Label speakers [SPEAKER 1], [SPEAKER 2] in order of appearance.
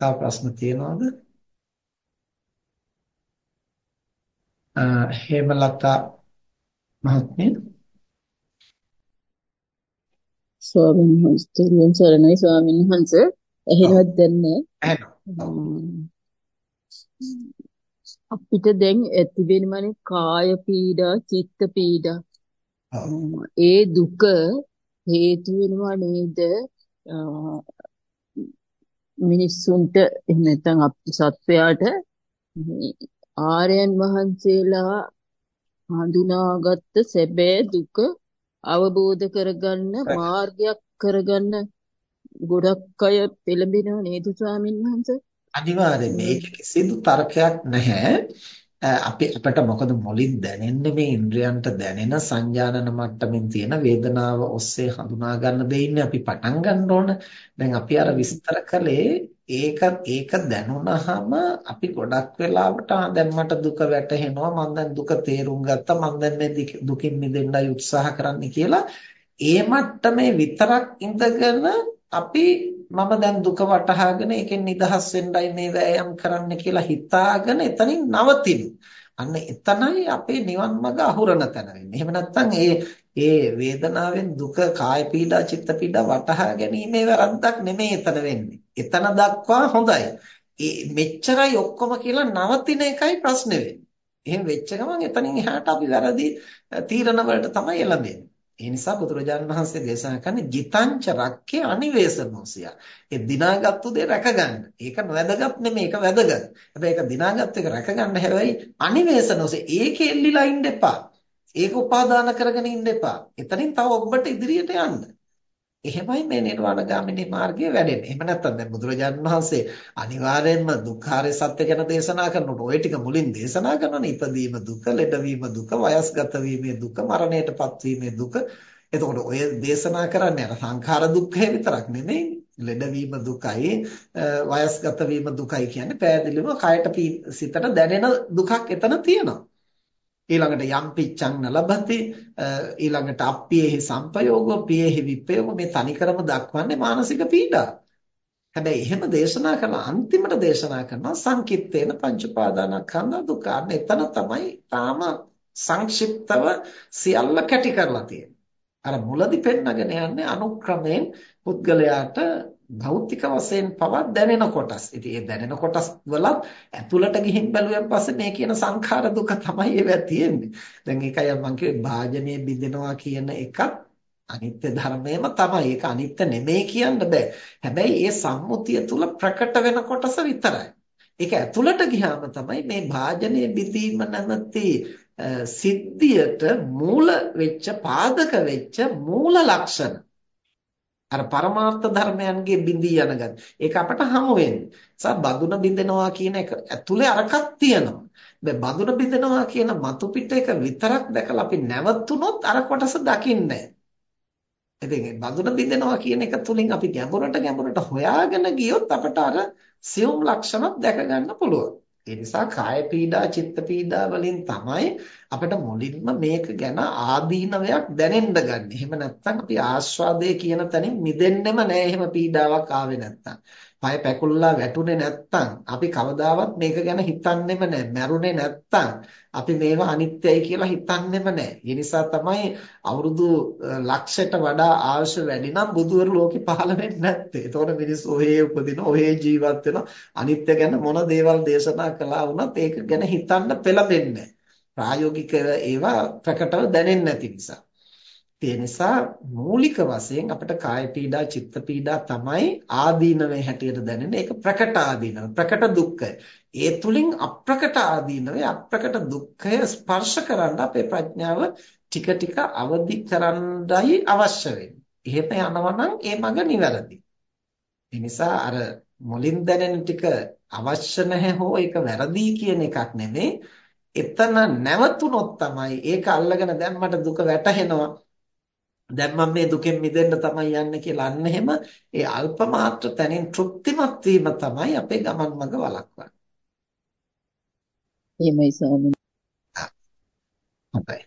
[SPEAKER 1] තව ප්‍රශ්න තියෙනවද? හේමලතා මහත්මිය.
[SPEAKER 2] ස්වාමීන් වහන්සේ සරණයි ස්වාමීන් වහන්සේ. එහෙමවත් දැන්නේ අපිට දැන් ඇති වෙනමනේ කාය පීඩා චිත්ත පීඩා. ඒ දුක හේතු වෙනවා නේද මිනිස්සුන්ට එහෙම නැත්නම් සත්වයාට ආර්යයන් වහන්සේලා හඳුනාගත්ත සැබෑ දුක අවබෝධ කරගන්න මාර්ගයක් කරගන්න ගොඩක් අය පෙළඹෙනව නේද ස්වාමීන් වහන්සේ?
[SPEAKER 1] අනිවාර්යයෙන් මේක කිසිදු තර්කයක් නැහැ. අපි අපිට මොකද මුලින් දැනෙන්නේ මේ ඉන්ද්‍රයන්ට දැනෙන සංජානන මට්ටමින් තියෙන වේදනාව ඔස්සේ හඳුනා ගන්න දෙයින්නේ අපි පටන් ගන්න ඕන. දැන් අපි අර විස්තර කළේ ඒක ඒක දැනුණාම අපි ගොඩක් වෙලාවට දැන් මට දුක වැටහෙනවා මම දැන් දුක තේරුම් ගත්තා මම දැන් මේ දුකින් මිදෙන්නයි උත්සාහ කරන්න කියලා ඒ මට්ටමේ විතරක් ඉඳගෙන අපි මම දැන් දුක වටහාගෙන ඒකෙන් නිදහස් වෙන්නයි මේ වෑයම් කරන්න කියලා හිතාගෙන එතනින් නවතිනු. අන්න එතනයි අපේ නිවන් මඟ අහුරන තැන වෙන්නේ. එහෙම නැත්නම් ඒ ඒ වේදනාවෙන් දුක කාය පීඩා චිත්ත පීඩා වටහා ගැනීමේ වැරද්දක් නෙමෙයි එතන වෙන්නේ. එතන දක්වා හොඳයි. ඒ මෙච්චරයි ඔක්කොම කියලා නවතින එකයි ප්‍රශ්නේ වෙන්නේ. එහෙම වෙච්ච ගමන් එතනින් එහාට අපි වැරදි තීරණ වලට තමයි එළඹෙන්නේ. ඒ නිසා බුදුරජාණන් වහන්සේ දේශනා කරන්නේ ජිතංච රක්කේ අනිවේසනෝසිය. ඒ දිනාගත්තු දේ රැකගන්න. ඒක නොවැදගත් නෙමෙයි ඒක වැදගත්. හැබැයි ඒක දිනාගත්තු එක රැකගන්න හැබැයි අනිවේසනෝසිය. ඒකේ එල්ලිලා ඉන්න එපා. ඒක උපාදාන කරගෙන ඉන්න එපා. එතනින් තව ඔබට ඉදිරියට යන්න. එහෙමයි මේ නිර්වාණගාමිනී මාර්ගය වැඩෙන්නේ. එහෙම නැත්නම් දැන් බුදුරජාණන් වහන්සේ අනිවාර්යයෙන්ම දුක්ඛාරය සත්‍ය ගැන දේශනා කරනකොට ওই ටික මුලින් දේශනා කරනවානේ. ඉපදීම දුක, ලෙඩවීම දුක, වයස්ගත වීමේ දුක, මරණයටපත් වීමේ දුක. එතකොට ඔය දේශනා කරන්නේ අර සංඛාර දුක්ඛය විතරක් නෙමෙයි. ලෙඩවීම දුකයි, වයස්ගත වීම දුකයි කියන්නේ පෑදිලිව කයට සිතට දැනෙන දුකක් එතන තියෙනවා. ඊළඟට යම් පිච්ඡං නලබති ඊළඟට අප්පියේහි සම්පයෝගෝ පියේහි විපයෝගෝ මේ තනිකරම දක්වන්නේ මානසික පීඩා. හැබැයි එහෙම දේශනා කරන අන්තිමට දේශනා කරනවා සංකිට්ඨේන පංච උපාදානස්කන්ධ දුක්ඛ. එතන තමයි තාම සංක්ෂිප්තව සියල්ල කැටි කරලා තියෙන්නේ. අර මුලදි පෙන්නගෙන යන්නේ අනුක්‍රමයෙන් පුද්ගලයාට භෞතික වශයෙන් පවා දැනෙන කොටස්. ඉතින් ඒ දැනෙන කොටස් වලත් ඇතුළට ගිහින් බැලුවෙන් පස්සේ මේ කියන සංඛාර දුක තමයි ඒවා තියෙන්නේ. දැන් ඒකයි මම කිව්වේ භාජනයේ බිඳෙනවා කියන එකත් අනිත්‍ය ධර්මයම තමයි. ඒක අනිත්‍ය නෙමෙයි කියන්න බෑ. හැබැයි ඒ සම්මුතිය තුල ප්‍රකට වෙන කොටස විතරයි. ඒක ඇතුළට ගියාම තමයි මේ භාජනයේ බිඳීම නැමැති සිද්ධියට මූල වෙච්ච පාදක වෙච්ච මූල ලක්ෂණ අර පරමාර්ථ ධර්මයන්ගේ බිඳී යන ගති. ඒක අපට හමු වෙන්නේ. සා බඳුන බිඳෙනවා කියන එක ඇතුලේ අරකක් තියෙනවා. දැන් බඳුන බිඳෙනවා කියන මතු පිට එක විතරක් දැකලා අපි නැවතුනොත් අර කොටස දකින්නේ ඉතින් බඳුන බිඳෙනවා කියන එක තුලින් අපි ගැඹුරට ගැඹුරට හොයාගෙන ගියොත් අපට අර සියුම් ලක්ෂණත් දැක ගන්න පුළුවන්. ඒ නිසා කාය පීඩා චිත්ත පීඩා වලින් තමයි අපිට මුලින්ම මේක ගැන ආදීනවයක් දැනෙන්න ගන්න. එහෙම නැත්නම් අපි ආස්වාදයේ කියන තැනින් මිදෙන්නෙම නෑ එහෙම පීඩාවක් ආවේ නැත්නම්. පය පැකුල්ලා වැටුනේ නැත්තම් අපි කවදාවත් මේක ගැන හිතන්නෙම නැහැ. මැරුණේ නැත්තම් අපි මේවා අනිත්‍යයි කියලා හිතන්නෙම නැහැ. ඒ නිසා තමයි අවුරුදු ලක්ෂයට වඩා ආයුෂ වැඩි නම් බුදුවරු ලෝකෙ පහළ වෙන්නේ නැත්තේ. ඒතකොට මිනිස්සු ඔහේ උපදින, ඔහේ ජීවත් වෙන අනිත්‍ය ගැන මොන දේවල් දේශනා කළා වුණත් ඒක ගැන හිතන්න පෙළඹෙන්නේ ප්‍රායෝගිකව ඒවා ප්‍රකටව දැනෙන්නේ නැති නිසා. ඒ නිසා මූලික වශයෙන් අපිට කාය පීඩා චිත්ත පීඩා තමයි ආදීනවේ හැටියට දැනෙන්නේ. ඒක ප්‍රකට ආදීනව ප්‍රකට දුක්ඛය. ඒ තුලින් අප්‍රකට ආදීනවේ අප්‍රකට දුක්ඛය ස්පර්ශ කරන්න අපේ ප්‍රඥාව ටික ටික අවදි කරන්නයි අවශ්‍ය වෙන්නේ. එහෙම යනවා නම් ඒ මඟ නිවැරදි. ඒ නිසා අර මුලින් දැනෙන ටික අවශ්‍ය නැහැ හෝ ඒක වැරදි කියන එකක් නෙමෙයි. එතන නැවතුනොත් තමයි ඒක අල්ලගෙන දැන් මට දුක වැටහෙනවා. දැන් මම මේ දුකෙන් මිදෙන්න තමයි යන්නේ කියලා අන්න එහෙම ඒ අල්ප මාත්‍ර තැනින් තෘප්තිමත් වීම තමයි අපේ ගමන් මඟ වළක්වන්නේ.
[SPEAKER 2] එහෙමයි ස්වාමීනි.
[SPEAKER 1] හොඳයි.